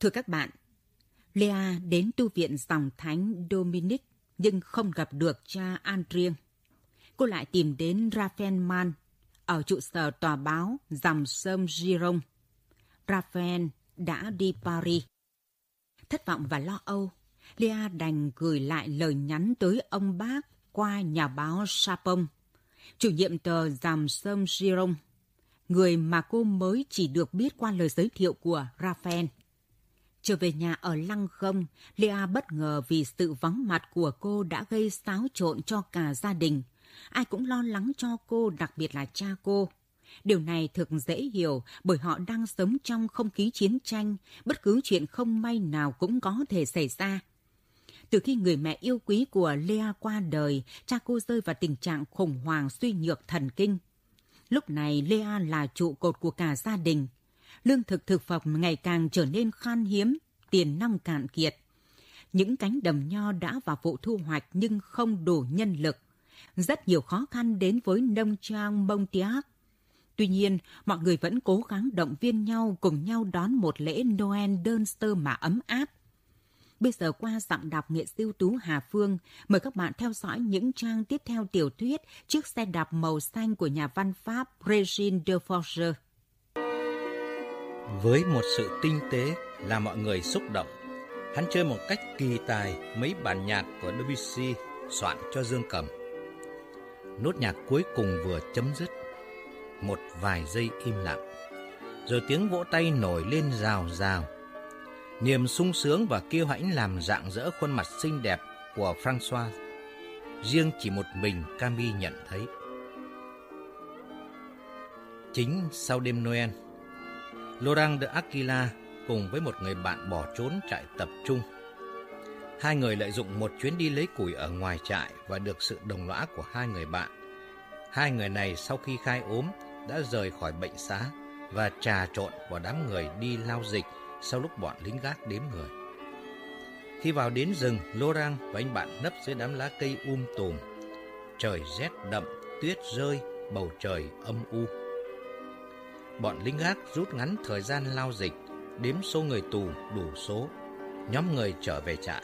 Thưa các bạn, Lea đến tu viện dòng thánh Dominic nhưng không gặp được cha Andrien. Cô lại tìm đến Raphael Mann ở trụ sở tòa báo dòng sông Giron. Raphael đã đi Paris. Thất vọng và lo âu, Lea đành gửi lại lời nhắn tới ông bác qua nhà báo sapong, chủ nhiệm tờ dòng sông Giron, người mà cô mới chỉ được biết qua lời giới thiệu của Raphael. Trở về nhà ở Lăng Không, Lea bất ngờ vì sự vắng mặt của cô đã gây xáo trộn cho cả gia đình. Ai cũng lo lắng cho cô, đặc biệt là cha cô. Điều này thực dễ hiểu bởi họ đang sống trong không khí chiến tranh, bất cứ chuyện không may nào cũng có thể xảy ra. Từ khi người mẹ yêu quý của Lea qua đời, cha cô rơi vào tình trạng khủng hoảng suy nhược thần kinh. Lúc này Lea là trụ cột của cả gia đình – lương thực thực phẩm ngày càng trở nên khan hiếm, tiền năng cạn kiệt. Những cánh đầm nho đã vào vụ thu hoạch nhưng không đủ nhân lực. Rất nhiều khó khăn đến với nông trang Montiac. Tuy nhiên, mọi người vẫn cố gắng động viên nhau cùng nhau đón một lễ Noel đơn sơ mà ấm áp. Bây giờ qua giọng đọc nghệ siêu tú Hà Phương, mời các bạn theo dõi những trang tiếp theo tiểu thuyết Chiếc xe đạp màu xanh của nhà văn Pháp Regine de Forger. Với một sự tinh tế làm mọi người xúc động, hắn chơi một cách kỳ tài mấy bản nhạc của Debussy soạn cho Dương Cầm. Nốt nhạc cuối cùng vừa chấm dứt, một vài giây im lặng, rồi tiếng vỗ tay nổi lên rào rào. Niềm sung sướng và kiêu hãnh làm rạng rỡ khuôn mặt xinh đẹp của François. Riêng chỉ một mình Camille nhận thấy. Chính sau đêm Noel, Laurent de Aquila cùng với một người bạn bỏ trốn trại tập trung. Hai người lợi dụng một chuyến đi lấy củi ở ngoài trại và được sự đồng lõa của hai người bạn. Hai người này sau khi khai ốm đã rời khỏi bệnh xá và trà trộn vào đám người đi lao dịch sau lúc bọn lính gác đếm người. Khi vào đến rừng, Laurent và anh bạn nấp dưới đám lá cây um tùm. Trời rét đậm, tuyết rơi, bầu trời âm u bọn lính gác rút ngắn thời gian lao dịch, đếm số người tù đủ số, nhóm người trở về trại.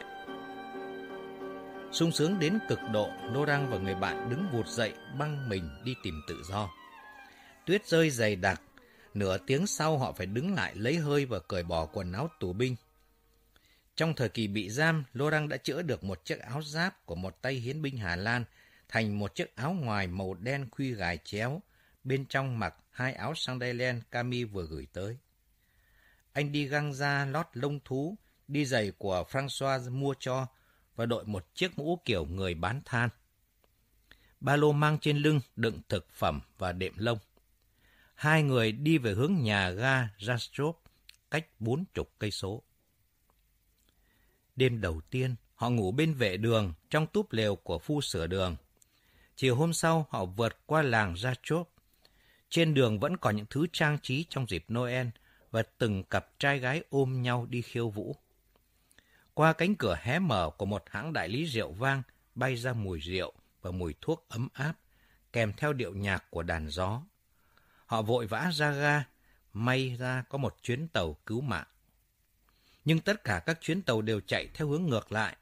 sung sướng đến cực độ, Nô Răng và người bạn đứng vụt dậy băng mình đi tìm tự do. Tuyết rơi dày đặc, nửa tiếng sau họ phải đứng lại lấy hơi và cởi bỏ quần áo tù binh. Trong thời kỳ bị giam, Lô đã chữa được một chiếc áo giáp của một tay hiến binh Hà Lan thành một chiếc áo ngoài màu đen khuy gài chéo, bên trong mặc hai áo sandalen cami vừa gửi tới. Anh đi găng ra lót lông thú, đi giày của François mua cho và đội một chiếc mũ kiểu người bán than. Ba lô mang trên lưng đựng thực phẩm và đệm lông. Hai người đi về hướng nhà ga Rastrop, cách bốn chục cây số. Đêm đầu tiên, họ ngủ bên vệ đường trong túp lều của phu sửa đường. Chiều hôm sau, họ vượt qua làng Rastrop trên đường vẫn còn những thứ trang trí trong dịp Noel và từng cặp trai gái ôm nhau đi khiêu vũ. Qua cánh cửa hé mở của một hãng đại lý rượu vang bay ra mùi rượu và mùi thuốc ấm áp, kèm theo điệu nhạc của đàn gió. Họ vội vã ra ga, may ra có một chuyến tàu cứu mạng. Nhưng tất cả các chuyến tàu đều chạy theo hướng ngược lại.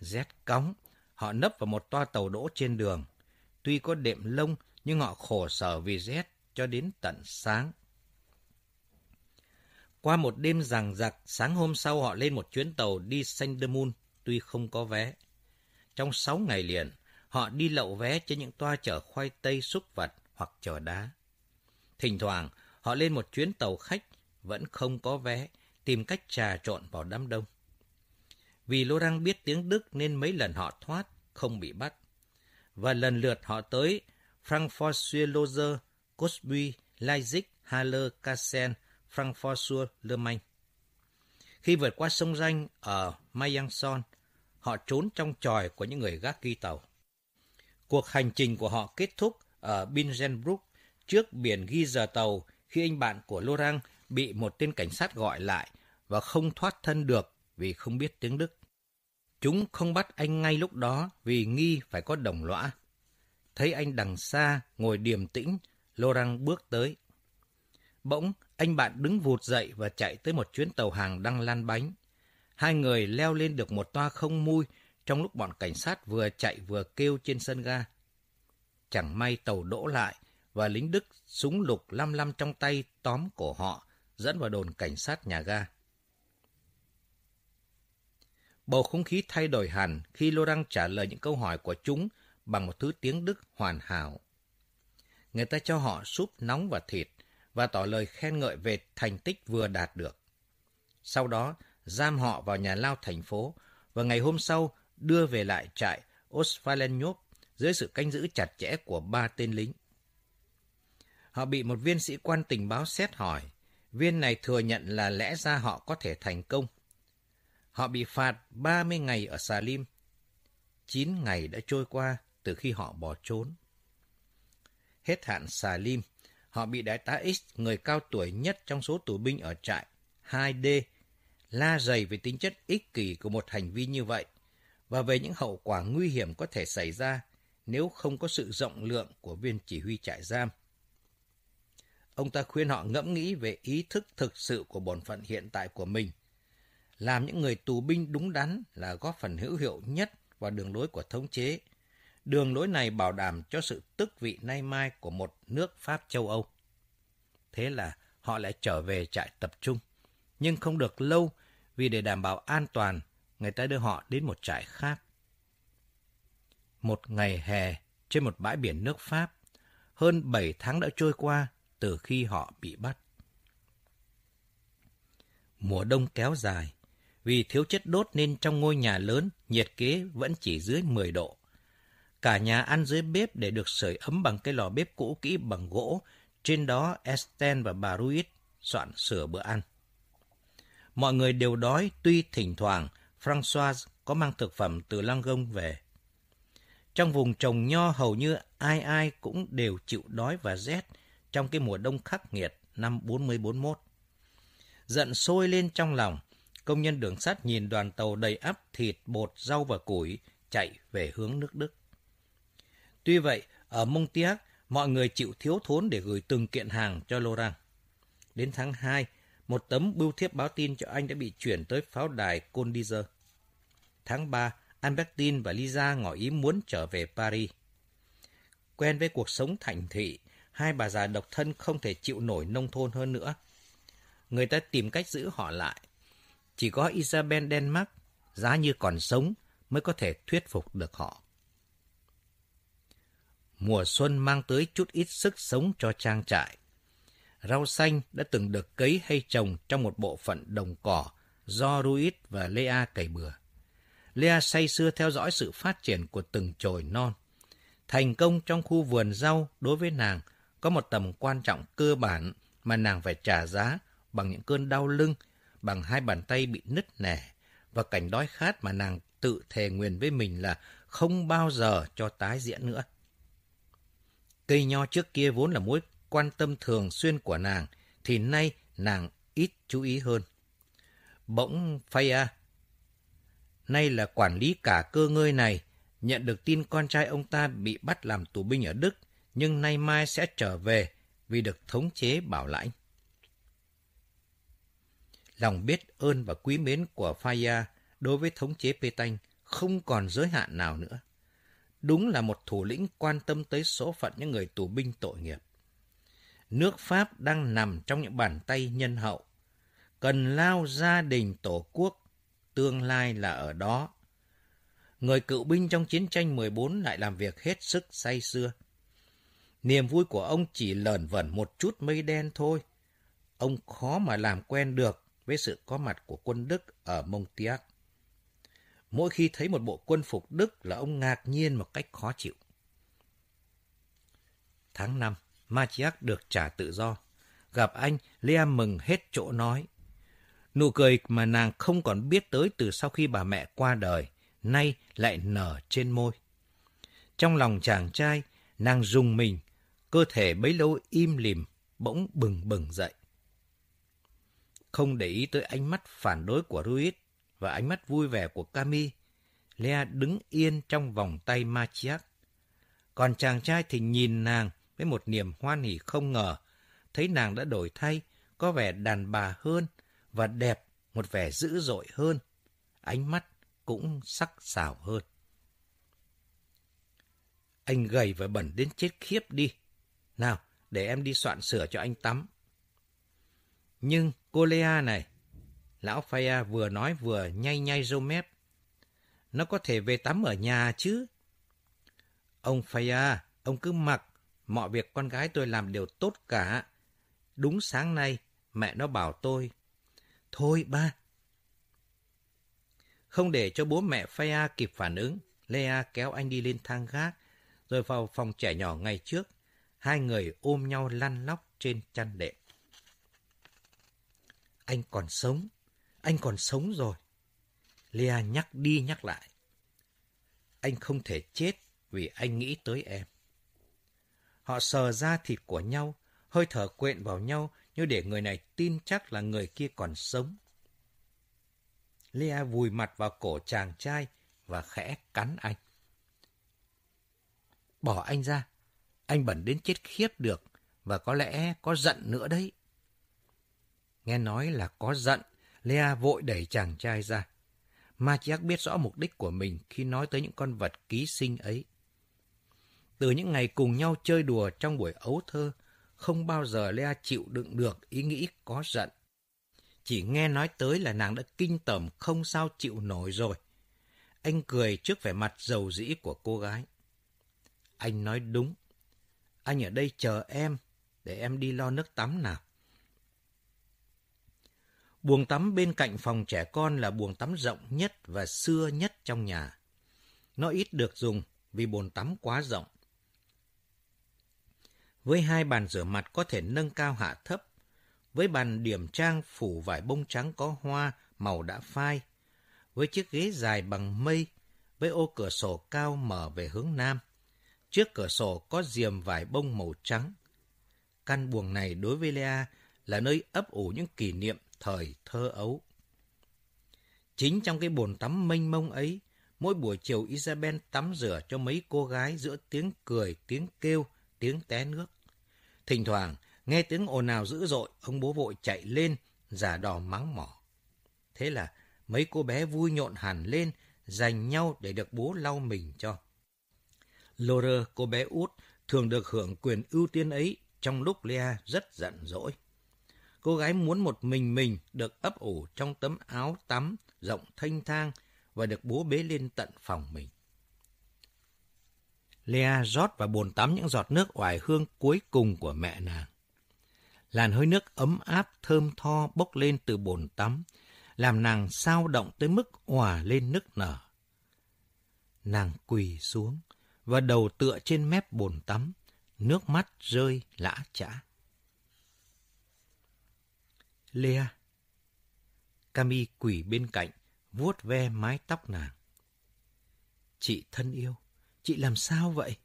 Rét cóng, họ nấp vào một toa tàu đỗ trên đường. Tuy có đệm lông, nhưng họ khổ sở vì rét cho đến tận sáng. Qua một đêm rằng giặc, sáng hôm sau họ lên một chuyến tàu đi Saint tuy không có vé. Trong sáu ngày liền, họ đi lậu vé trên những toa chở khoai tây xúc vật hoặc chở đá. Thỉnh thoảng, họ lên một chuyến tàu khách, vẫn không có vé, tìm cách trà trộn vào đám đông. Vì Lô biết tiếng Đức nên mấy lần họ thoát, không bị bắt. Và lần lượt họ tới Frankfurt sur Loser, Cosby, Leipzig, Halle, Kassel, Frankfurt sur Le Main. Khi vượt qua sông Ranh ở Mayangson, họ trốn trong tròi của những người gác ghi tàu. Cuộc hành trình của họ kết thúc ở Binzenbrook trước biển ghi giờ tàu khi anh bạn của Laurent bị một tên cảnh sát gọi lại và không thoát thân được vì không biết tiếng Đức. Chúng không bắt anh ngay lúc đó vì nghi phải có đồng lõa. Thấy anh đằng xa, ngồi điềm tĩnh, Laurent bước tới. Bỗng, anh bạn đứng vụt dậy và chạy tới một chuyến tàu hàng đang lan bánh. Hai người leo lên được một toa không mui trong lúc bọn cảnh sát vừa chạy vừa kêu trên sân ga. Chẳng may tàu đỗ lại và lính Đức súng lục lăm lăm trong tay tóm cổ họ, dẫn vào đồn cảnh sát nhà ga. Bầu không khí thay đổi hẳn khi Laurent trả lời những câu hỏi của chúng bằng một thứ tiếng Đức hoàn hảo. Người ta cho họ súp nóng và thịt và tỏ lời khen ngợi về thành tích vừa đạt được. Sau đó, giam họ vào nhà lao thành phố và ngày hôm sau đưa về lại trại Osvalennyov dưới sự canh giữ chặt chẽ của ba tên lính. Họ bị một viên sĩ quan tình báo xét hỏi. Viên này thừa nhận là lẽ ra họ có thể thành công. Họ bị phạt 30 ngày ở Salim. 9 ngày đã trôi qua từ khi họ bỏ trốn. Hết hạn xà lim họ bị đại tá X, người cao tuổi nhất trong số tù binh ở trại 2D, la dày về tính chất ích kỷ của một hành vi như vậy và về những hậu quả nguy hiểm có thể xảy ra nếu không có sự rộng lượng của viên chỉ huy trại giam. Ông ta khuyên họ ngẫm nghĩ về ý thức thực sự của bổn phận hiện tại của mình. Làm những người tù binh đúng đắn là góp phần hữu hiệu nhất vào đường lối của thống chế. Đường lối này bảo đảm cho sự tức vị nay mai của một nước Pháp châu Âu. Thế là họ lại trở về trại tập trung. Nhưng không được lâu vì để đảm bảo an toàn, người ta đưa họ đến một trại khác. Một ngày hè trên một bãi biển nước Pháp, hơn 7 tháng đã trôi qua từ khi họ bị bắt. Mùa đông kéo dài, vì thiếu chất đốt nên trong ngôi nhà lớn nhiệt kế vẫn chỉ dưới 10 độ. Cả nhà ăn dưới bếp để được sưởi ấm bằng cái lò bếp cũ kỹ bằng gỗ, trên đó Esten và bà Ruiz soạn sửa bữa ăn. Mọi người đều đói tuy thỉnh thoảng François có mang thực phẩm từ Langon về. Trong vùng trồng nho hầu như ai ai cũng đều chịu đói và rét trong cái mùa đông khắc nghiệt năm 40-41. Giận sôi lên trong lòng, công nhân đường sắt nhìn đoàn tàu đầy ắp thịt, bột, rau và củi chạy về hướng nước Đức. Tuy vậy, ở Montiac, mọi người chịu thiếu thốn để gửi từng kiện hàng cho Laurent. Đến tháng 2, một tấm bưu thiếp báo tin cho anh đã bị chuyển tới pháo đài Condizer. Tháng 3, Albertine và Lisa ngỏ ý muốn trở về Paris. Quen với cuộc sống thành thị, hai bà già độc thân không thể chịu nổi nông thôn hơn nữa. Người ta tìm cách giữ họ lại. Chỉ có Isabel Denmark, giá như còn sống, mới có thể thuyết phục được họ. Mùa xuân mang tới chút ít sức sống cho trang trại. Rau xanh đã từng được cấy hay trồng trong một bộ phận đồng cỏ do Ruiz và Lea cày bừa. Lea say sưa theo dõi sự phát triển của từng chồi non. Thành công trong khu vườn rau đối với nàng có một tầm quan trọng cơ bản mà nàng phải trả giá bằng những cơn đau lưng, bằng hai bàn tay bị nứt nẻ và cảnh đói khát mà nàng tự thề nguyện với mình là không bao giờ cho tái diễn nữa. Cây nho trước kia vốn là mối quan tâm thường xuyên của nàng, thì nay nàng ít chú ý hơn. Bỗng Phaya, nay là quản lý cả cơ ngơi này, nhận được tin con trai ông ta bị bắt làm tù binh ở Đức, nhưng nay mai sẽ trở về vì được thống chế bảo lãnh. Lòng biết ơn và quý mến của Phaya đối với thống chế Pétain không còn giới hạn nào nữa. Đúng là một thủ lĩnh quan tâm tới số phận những người tù binh tội nghiệp. Nước Pháp đang nằm trong những bàn tay nhân hậu. Cần lao gia đình tổ quốc, tương lai là ở đó. Người cựu binh trong chiến tranh 14 lại làm việc hết sức say xưa. Niềm vui của ông chỉ lờn vẩn một chút mây đen thôi. Ông khó mà làm quen được với sự có mặt của quân Đức ở Montiac. Mỗi khi thấy một bộ quân phục Đức là ông ngạc nhiên một cách khó chịu. Tháng 5, Machiak được trả tự do. Gặp anh, Lea mừng hết chỗ nói. Nụ cười mà nàng không còn biết tới từ sau khi bà mẹ qua đời, nay lại nở trên môi. Trong lòng chàng trai, nàng rùng mình, cơ thể bấy lâu im lìm, bỗng bừng bừng dậy. Không để ý tới ánh mắt phản đối của Ruiz và ánh mắt vui vẻ của Cami, Lea đứng yên trong vòng tay Machiak. Còn chàng trai thì nhìn nàng với một niềm hoan hỉ không ngờ, thấy nàng đã đổi thay, có vẻ đàn bà hơn và đẹp một vẻ dữ dội hơn. Ánh mắt cũng sắc sảo hơn. Anh gầy và bẩn đến chết khiếp đi. Nào, để em đi soạn sửa cho anh tắm. Nhưng cô Lea này, lão Phaya vừa nói vừa nhay nhay râu mép. Nó có thể về tắm ở nhà chứ. Ông Phaya, ông cứ mặc, mọi việc con gái tôi làm đều tốt cả. Đúng sáng nay, mẹ nó bảo tôi. Thôi ba. Không để cho bố mẹ Phaya kịp phản ứng, Lea kéo anh đi lên thang gác, rồi vào phòng trẻ nhỏ ngày trước. Hai người ôm nhau lăn lóc trên chăn đệm. Anh còn sống, anh còn sống rồi. Lea nhắc đi nhắc lại. Anh không thể chết vì anh nghĩ tới em. Họ sờ ra thịt của nhau, hơi thở quện vào nhau như để người này tin chắc là người kia còn sống. Lea vùi mặt vào cổ chàng trai và khẽ cắn anh. Bỏ anh ra, anh bẩn đến chết khiếp được và có lẽ có giận nữa đấy. Nghe nói là có giận, Lea vội đẩy chàng trai ra. Machiac biết rõ mục đích của mình khi nói tới những con vật ký sinh ấy. Từ những ngày cùng nhau chơi đùa trong buổi ấu thơ, không bao giờ Lea chịu đựng được ý nghĩ có giận. Chỉ nghe nói tới là nàng đã kinh tởm không sao chịu nổi rồi. Anh cười trước vẻ mặt dầu dĩ của cô gái. Anh nói đúng. Anh ở đây chờ em, để em đi lo nước tắm nào. Buồng tắm bên cạnh phòng trẻ con là buồng tắm rộng nhất và xưa nhất trong nhà. Nó ít được dùng vì bồn tắm quá rộng. Với hai bàn rửa mặt có thể nâng cao hạ thấp, với bàn điểm trang phủ vải bông trắng có hoa màu đã phai, với chiếc ghế dài bằng mây, với ô cửa sổ cao mở về hướng nam. Trước cửa sổ có diềm vải bông màu trắng. Căn buồng này đối với Lea là nơi ấp ủ những kỷ niệm thời thơ ấu. Chính trong cái bồn tắm mênh mông ấy, mỗi buổi chiều Isabel tắm rửa cho mấy cô gái giữa tiếng cười, tiếng kêu, tiếng té nước. Thỉnh thoảng, nghe tiếng ồn ào dữ dội, ông bố vội chạy lên, giả đò mắng mỏ. Thế là mấy cô bé vui nhộn hẳn lên, giành nhau để được bố lau mình cho. Laura, cô bé út, thường được hưởng quyền ưu tiên ấy trong lúc Lea rất giận dỗi. Cô gái muốn một mình mình được ấp ủ trong tấm áo tắm rộng thanh thang và được bố bế lên tận phòng mình. Lea rót vào bồn tắm những giọt nước oải hương cuối cùng của mẹ nàng. Làn hơi nước ấm áp thơm tho bốc lên từ bồn tắm, làm nàng sao động tới mức òa lên nức nở. Nàng quỳ xuống và đầu tựa trên mép bồn tắm, nước mắt rơi lã chã. Lea. Cami quỳ bên cạnh, vuốt ve mái tóc nàng. Chị thân yêu, chị làm sao vậy?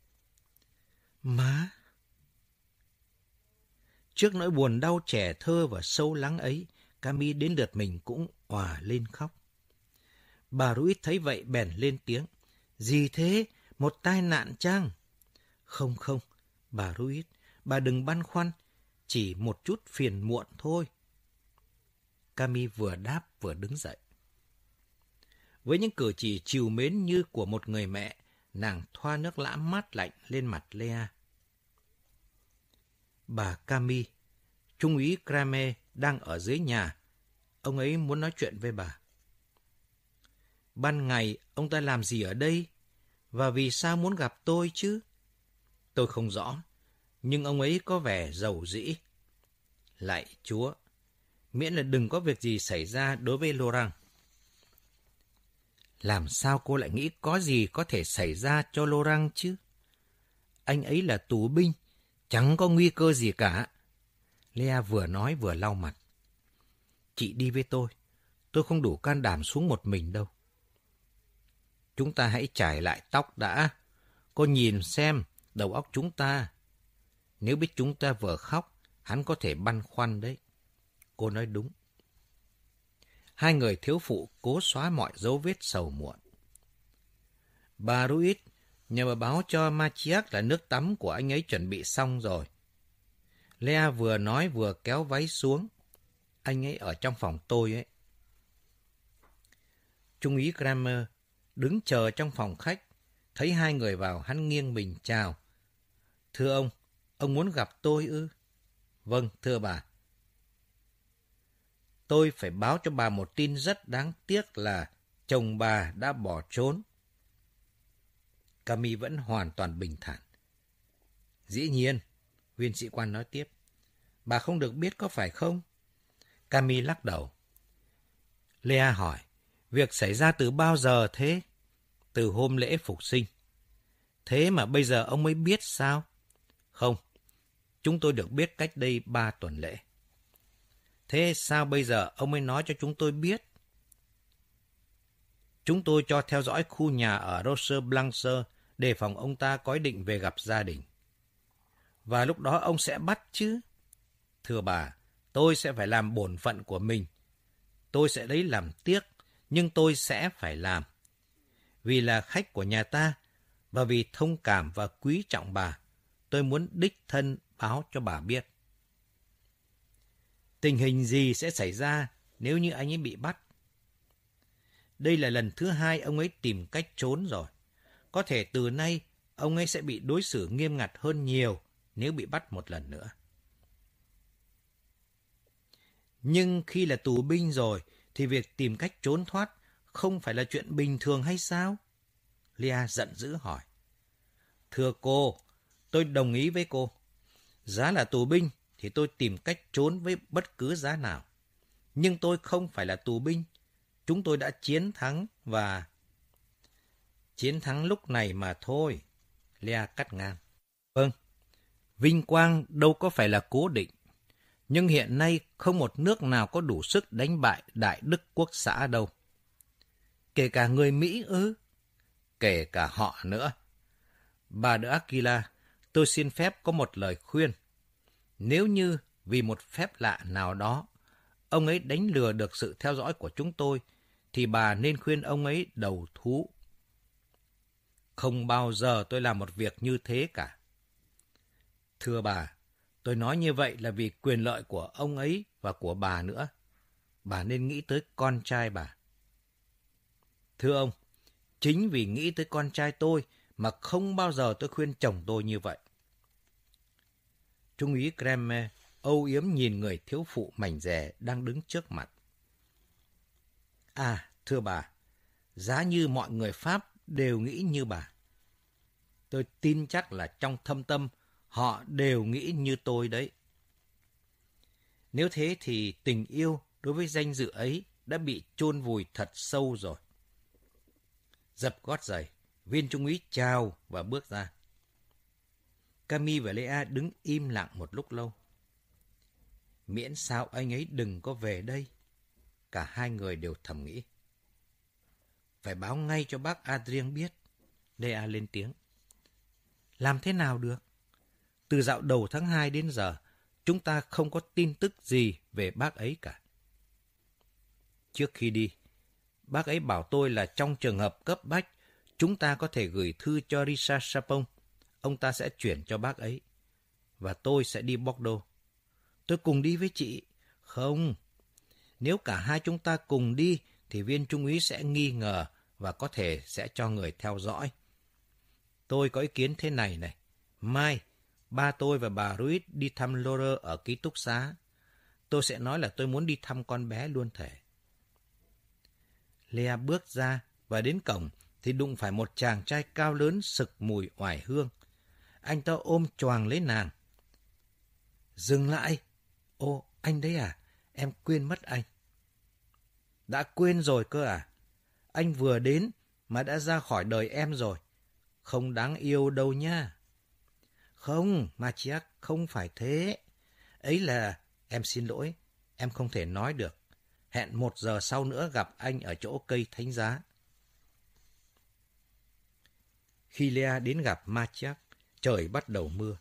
Má. Trước nỗi buồn đau trẻ thơ và sâu lắng ấy, Cami đến lượt mình cũng òa lên khóc. Bà Ruiz thấy vậy bèn lên tiếng. Gì thế? Một tai nạn chăng? Không không, bà Ruiz, bà đừng băn khoăn, chỉ một chút phiền muộn thôi. Cami vừa đáp vừa đứng dậy. Với những cử chỉ chiều mến như của một người mẹ, nàng thoa nước lã mát lạnh lên mặt Lea. Bà Cami, Trung úy Krame đang ở dưới nhà. Ông ấy muốn nói chuyện với bà. Ban ngày, ông ta làm gì ở đây? Và vì sao muốn gặp tôi chứ? Tôi không rõ, nhưng ông ấy có vẻ giàu dĩ. Lạy Chúa, miễn là đừng có việc gì xảy ra đối với Laurent. Làm sao cô lại nghĩ có gì có thể xảy ra cho Laurent chứ? Anh ấy là tù binh, chẳng có nguy cơ gì cả. Lea vừa nói vừa lau mặt. Chị đi với tôi, tôi không đủ can đảm xuống một mình đâu. Chúng ta hãy trải lại tóc đã. Cô nhìn xem đầu óc chúng ta. Nếu biết chúng ta vừa khóc, hắn có thể băn khoăn đấy. Cô nói đúng. Hai người thiếu phụ cố xóa mọi dấu vết sầu muộn. Bà Ruiz nhờ bà báo cho machiac là nước tắm của anh ấy chuẩn bị xong rồi. Lea vừa nói vừa kéo váy xuống. Anh ấy ở trong phòng tôi ấy. Trung úy Kramer đứng chờ trong phòng khách. Thấy hai người vào, hắn nghiêng mình chào. Thưa ông, ông muốn gặp tôi ư? Vâng, thưa bà. Tôi phải báo cho bà một tin rất đáng tiếc là chồng bà đã bỏ trốn. Cami vẫn hoàn toàn bình thản. Dĩ nhiên, viên sĩ quan nói tiếp. Bà không được biết có phải không? Cami lắc đầu. Lea hỏi, việc xảy ra từ bao giờ thế? Từ hôm lễ phục sinh. Thế mà bây giờ ông mới biết sao? Không, chúng tôi được biết cách đây ba tuần lễ. Thế sao bây giờ ông mới nói cho chúng tôi biết? Chúng tôi cho theo dõi khu nhà ở Roser Blancher để phòng ông ta có ý định về gặp gia đình. Và lúc đó ông sẽ bắt chứ? Thưa bà, tôi sẽ phải làm bổn phận của mình. Tôi sẽ lấy làm tiếc, nhưng tôi sẽ phải làm. Vì là khách của nhà ta, và vì thông cảm và quý trọng bà, tôi muốn đích thân báo cho bà biết. Tình hình gì sẽ xảy ra nếu như anh ấy bị bắt? Đây là lần thứ hai ông ấy tìm cách trốn rồi. Có thể từ nay ông ấy sẽ bị đối xử nghiêm ngặt hơn nhiều nếu bị bắt một lần nữa. Nhưng khi là tù binh rồi thì việc tìm cách trốn thoát không phải là chuyện bình thường hay sao? Lia giận dữ hỏi. Thưa cô, tôi đồng ý với cô. Giá là tù binh thì tôi tìm cách trốn với bất cứ giá nào. Nhưng tôi không phải là tù binh. Chúng tôi đã chiến thắng và... Chiến thắng lúc này mà thôi. Lea cắt ngang. Vâng, vinh quang đâu có phải là cố định. Nhưng hiện nay không một nước nào có đủ sức đánh bại Đại Đức Quốc xã đâu. Kể cả người Mỹ ư? Kể cả họ nữa. Bà đỡ Aquila, tôi xin phép có một lời khuyên. Nếu như vì một phép lạ nào đó, ông ấy đánh lừa được sự theo dõi của chúng tôi, thì bà nên khuyên ông ấy đầu thú. Không bao giờ tôi làm một việc như thế cả. Thưa bà, tôi nói như vậy là vì quyền lợi của ông ấy và của bà nữa. Bà nên nghĩ tới con trai bà. Thưa ông, chính vì nghĩ tới con trai tôi mà không bao giờ tôi khuyên chồng tôi như vậy. Trung úy Kremer âu yếm nhìn người thiếu phụ mảnh rẻ đang đứng trước mặt. À, thưa bà, giá như mọi người Pháp đều nghĩ như bà. Tôi tin chắc là trong thâm tâm họ đều nghĩ như tôi đấy. Nếu thế thì tình yêu đối với danh dự ấy đã bị chôn vùi thật sâu rồi. Dập gót giày, viên trung úy chào và bước ra. Cami và Lea đứng im lặng một lúc lâu. Miễn sao anh ấy đừng có về đây. Cả hai người đều thầm nghĩ. Phải báo ngay cho bác Adrien biết. Lea lên tiếng. Làm thế nào được? Từ dạo đầu tháng 2 đến giờ, chúng ta không có tin tức gì về bác ấy cả. Trước khi đi, bác ấy bảo tôi là trong trường hợp cấp bách, chúng ta có thể gửi thư cho Richard Sapong ông ta sẽ chuyển cho bác ấy. Và tôi sẽ đi Bordeaux. Tôi cùng đi với chị. Không. Nếu cả hai chúng ta cùng đi, thì viên trung úy sẽ nghi ngờ và có thể sẽ cho người theo dõi. Tôi có ý kiến thế này này. Mai, ba tôi và bà Ruiz đi thăm Laura ở ký túc xá. Tôi sẽ nói là tôi muốn đi thăm con bé luôn thể. Lea bước ra và đến cổng thì đụng phải một chàng trai cao lớn sực mùi oải hương. Anh ta ôm choàng lấy nàng. Dừng lại. Ô, anh đấy à? Em quên mất anh. Đã quên rồi cơ à? Anh vừa đến mà đã ra khỏi đời em rồi. Không đáng yêu đâu nha. Không, mà chắc không phải thế. Ấy là, em xin lỗi, em không thể nói được. Hẹn một giờ sau nữa gặp anh ở chỗ cây thánh giá. Khi Lea đến gặp Machiak, trời bắt đầu mưa.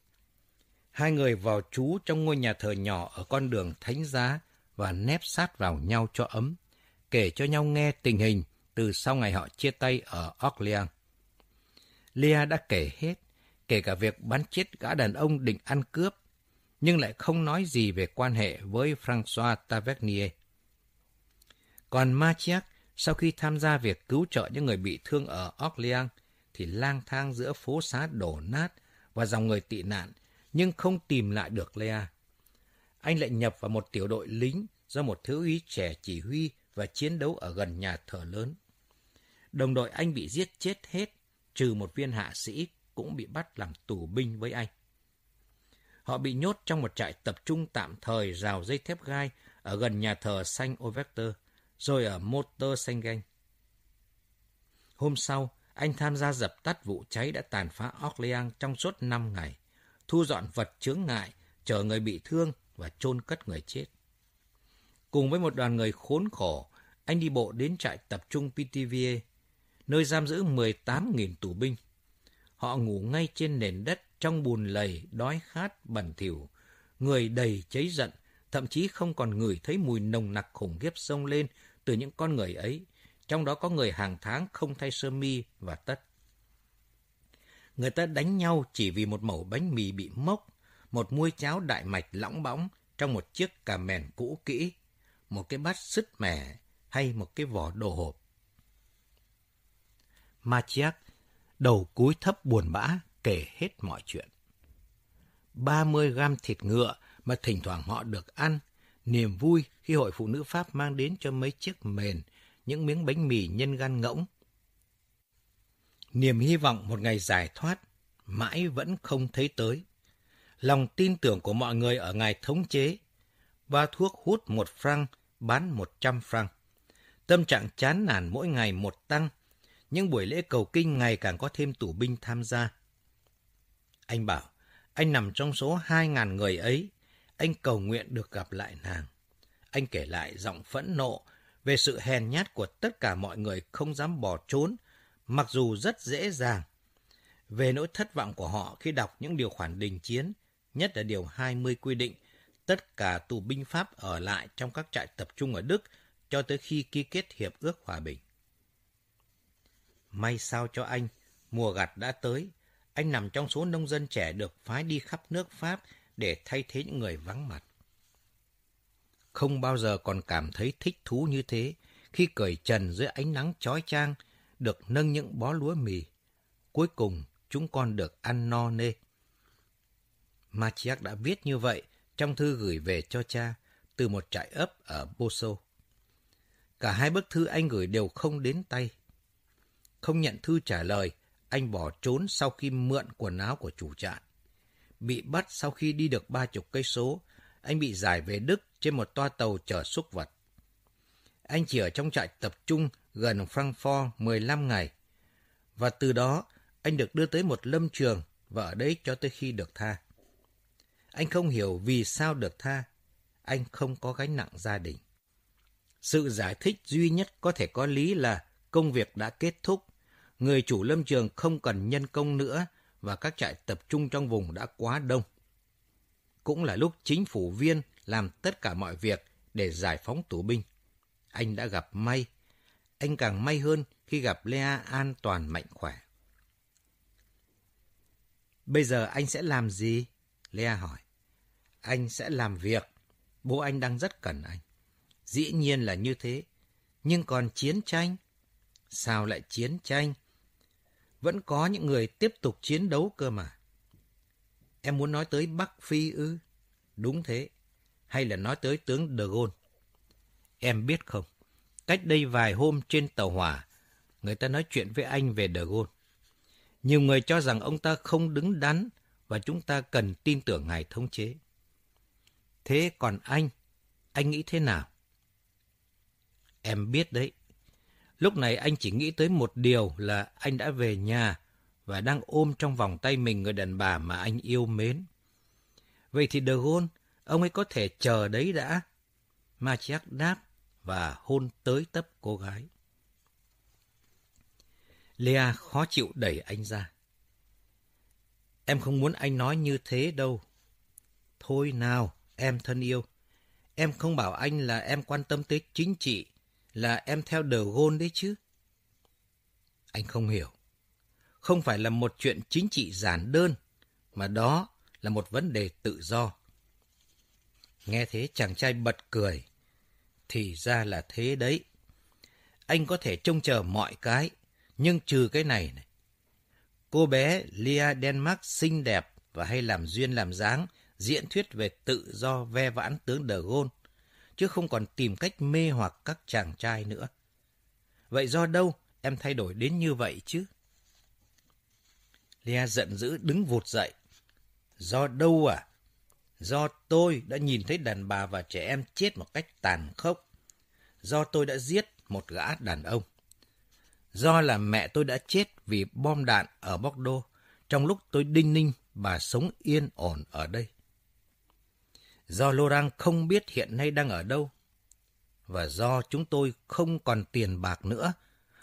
Hai người vào trú trong ngôi nhà thờ nhỏ ở con đường Thánh Giá và nép sát vào nhau cho ấm, kể cho nhau nghe tình hình từ sau ngày họ chia tay ở Orleans. Lia đã kể hết, kể cả việc bắn chết gã đàn ông định ăn cướp, nhưng lại không nói gì về quan hệ với François Tavernier. Còn Machiac, sau khi tham gia việc cứu trợ những người bị thương ở Orléans, thì lang thang giữa phố xá đổ nát và dòng người tị nạn, nhưng không tìm lại được Lea. Anh lại nhập vào một tiểu đội lính do một thiếu úy trẻ chỉ huy và chiến đấu ở gần nhà thờ lớn. Đồng đội anh bị giết chết hết, trừ một viên hạ sĩ cũng bị bắt làm tù binh với anh. Họ bị nhốt trong một trại tập trung tạm thời rào dây thép gai ở gần nhà thờ Saint Ovector, rồi ở Motor Sengen. Hôm sau, anh tham gia dập tắt vụ cháy đã tàn phá Orleans trong suốt 5 ngày, thu dọn vật chướng ngại, chở người bị thương và chôn cất người chết. Cùng với một đoàn người khốn khổ, anh đi bộ đến trại tập trung PTVA, nơi giam giữ 18.000 tù binh. Họ ngủ ngay trên nền đất trong bùn lầy, đói khát, bẩn thỉu, người đầy cháy giận, thậm chí không còn ngửi thấy mùi nồng nặc khủng khiếp xông lên từ những con người ấy, trong đó có người hàng tháng không thay sơ mi và tất. Người ta đánh nhau chỉ vì một mẩu bánh mì bị mốc, một muôi cháo đại mạch lõng bõng trong một chiếc cà mèn cũ kỹ, một cái bát sứt mẻ hay một cái vỏ đồ hộp. Machiak đầu cúi thấp buồn bã kể hết mọi chuyện. 30 gram thịt ngựa mà thỉnh thoảng họ được ăn, niềm vui khi hội phụ nữ Pháp mang đến cho mấy chiếc mền, những miếng bánh mì nhân gan ngỗng. Niềm hy vọng một ngày giải thoát, mãi vẫn không thấy tới. Lòng tin tưởng của mọi người ở ngài thống chế, ba thuốc hút một franc, bán một trăm franc. Tâm trạng chán nản mỗi ngày một tăng, những buổi lễ cầu kinh ngày càng có thêm tù binh tham gia. Anh bảo, anh nằm trong số hai ngàn người ấy, anh cầu nguyện được gặp lại nàng. Anh kể lại giọng phẫn nộ về sự hèn nhát của tất cả mọi người không dám bỏ trốn, mặc dù rất dễ dàng. Về nỗi thất vọng của họ khi đọc những điều khoản đình chiến, nhất là điều 20 quy định, tất cả tù binh Pháp ở lại trong các trại tập trung ở Đức cho tới khi ký kết hiệp ước hòa bình. May sao cho anh, mùa gặt đã tới, anh nằm trong số nông dân trẻ được phái đi khắp nước Pháp để thay thế những người vắng mặt. Không bao giờ còn cảm thấy thích thú như thế khi cởi trần dưới ánh nắng chói chang, được nâng những bó lúa mì. Cuối cùng, chúng con được ăn no nê. Machiak đã viết như vậy trong thư gửi về cho cha từ một trại ấp ở Boso. Cả hai bức thư anh gửi đều không đến tay. Không nhận thư trả lời, anh bỏ trốn sau khi mượn quần áo của chủ trại. Bị bắt sau khi đi được ba chục cây số, anh bị giải về Đức trên một toa tàu chở súc vật. Anh chỉ ở trong trại tập trung gần Frankfurt 15 ngày. Và từ đó, anh được đưa tới một lâm trường và ở đấy cho tới khi được tha. Anh không hiểu vì sao được tha. Anh không có gánh nặng gia đình. Sự giải thích duy nhất có thể có lý là công việc đã kết thúc người chủ lâm trường không cần nhân công nữa và các trại tập trung trong vùng đã quá đông. Cũng là lúc chính phủ viên làm tất cả mọi việc để giải phóng tù binh. Anh đã gặp may. Anh càng may hơn khi gặp Lea an toàn mạnh khỏe. Bây giờ anh sẽ làm gì? Lea hỏi. Anh sẽ làm việc. Bố anh đang rất cần anh. Dĩ nhiên là như thế. Nhưng còn chiến tranh? Sao lại chiến tranh? vẫn có những người tiếp tục chiến đấu cơ mà. Em muốn nói tới Bắc Phi ư? Đúng thế. Hay là nói tới tướng De Gaulle? Em biết không, cách đây vài hôm trên tàu hỏa, người ta nói chuyện với anh về De Gaulle. Nhiều người cho rằng ông ta không đứng đắn và chúng ta cần tin tưởng ngài thống chế. Thế còn anh, anh nghĩ thế nào? Em biết đấy, Lúc này anh chỉ nghĩ tới một điều là anh đã về nhà và đang ôm trong vòng tay mình người đàn bà mà anh yêu mến. Vậy thì De Gaulle, ông ấy có thể chờ đấy đã. Machiak đáp và hôn tới tấp cô gái. Lea khó chịu đẩy anh ra. Em không muốn anh nói như thế đâu. Thôi nào, em thân yêu. Em không bảo anh là em quan tâm tới chính trị là em theo De Gaulle đấy chứ. Anh không hiểu. Không phải là một chuyện chính trị giản đơn, mà đó là một vấn đề tự do. Nghe thế chàng trai bật cười. Thì ra là thế đấy. Anh có thể trông chờ mọi cái, nhưng trừ cái này này. Cô bé Lia Denmark xinh đẹp và hay làm duyên làm dáng, diễn thuyết về tự do ve vãn tướng De Gaulle, chứ không còn tìm cách mê hoặc các chàng trai nữa. Vậy do đâu em thay đổi đến như vậy chứ? Lia giận dữ đứng vụt dậy. Do đâu à? Do tôi đã nhìn thấy đàn bà và trẻ em chết một cách tàn khốc. Do tôi đã giết một gã đàn ông. Do là mẹ tôi đã chết vì bom đạn ở Bordeaux trong lúc tôi đinh ninh bà sống yên ổn ở đây. Do Laurent không biết hiện nay đang ở đâu. Và do chúng tôi không còn tiền bạc nữa,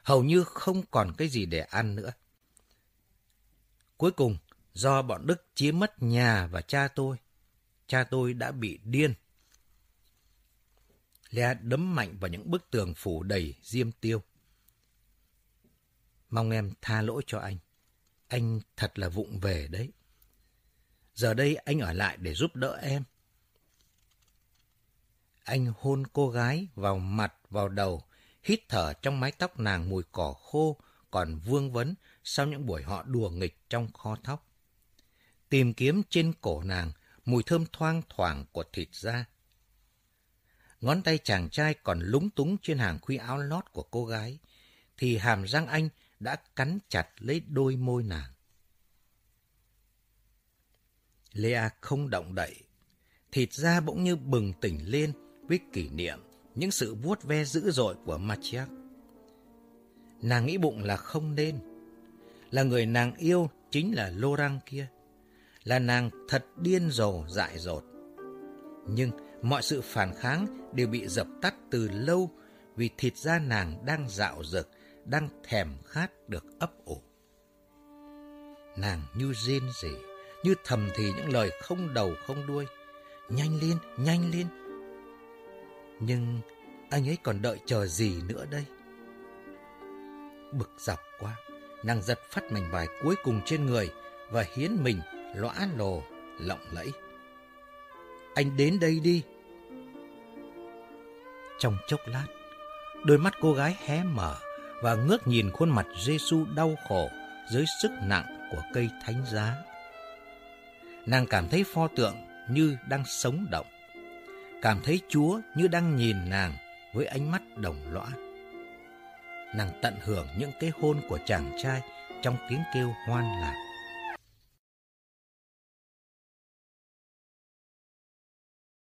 hầu như không còn cái gì để ăn nữa. Cuối cùng, do bọn Đức chiếm mất nhà và cha tôi, cha tôi đã bị điên. Lea đấm mạnh vào những bức tường phủ đầy diêm tiêu. Mong em tha lỗi cho anh. Anh thật là vụng về đấy. Giờ đây anh ở lại để giúp đỡ em. Anh hôn cô gái vào mặt, vào đầu, hít thở trong mái tóc nàng mùi cỏ khô, còn vương vấn sau những buổi họ đùa nghịch trong kho thóc. Tìm kiếm trên cổ nàng mùi thơm thoang thoảng của thịt da. Ngón tay chàng trai còn lúng túng trên hàng khuy áo lót của cô gái, thì hàm răng anh đã cắn chặt lấy đôi môi nàng. Lea không động đậy, thịt da bỗng như bừng tỉnh lên với kỷ niệm những sự vuốt ve dữ dội của Machiac. Nàng nghĩ bụng là không nên. Là người nàng yêu chính là Laurent kia. Là nàng thật điên rồ dại dột. Nhưng mọi sự phản kháng đều bị dập tắt từ lâu vì thịt da nàng đang dạo dực, đang thèm khát được ấp ủ. Nàng như rên rỉ, như thầm thì những lời không đầu không đuôi. Nhanh lên, nhanh lên. Nhưng anh ấy còn đợi chờ gì nữa đây? Bực dọc quá, nàng giật phát mảnh vải cuối cùng trên người và hiến mình lõa lồ, lộng lẫy. Anh đến đây đi. Trong chốc lát, đôi mắt cô gái hé mở và ngước nhìn khuôn mặt Giêsu đau khổ dưới sức nặng của cây thánh giá. Nàng cảm thấy pho tượng như đang sống động, cảm thấy Chúa như đang nhìn nàng với ánh mắt đồng lõa. Nàng tận hưởng những cái hôn của chàng trai trong tiếng kêu hoan lạc.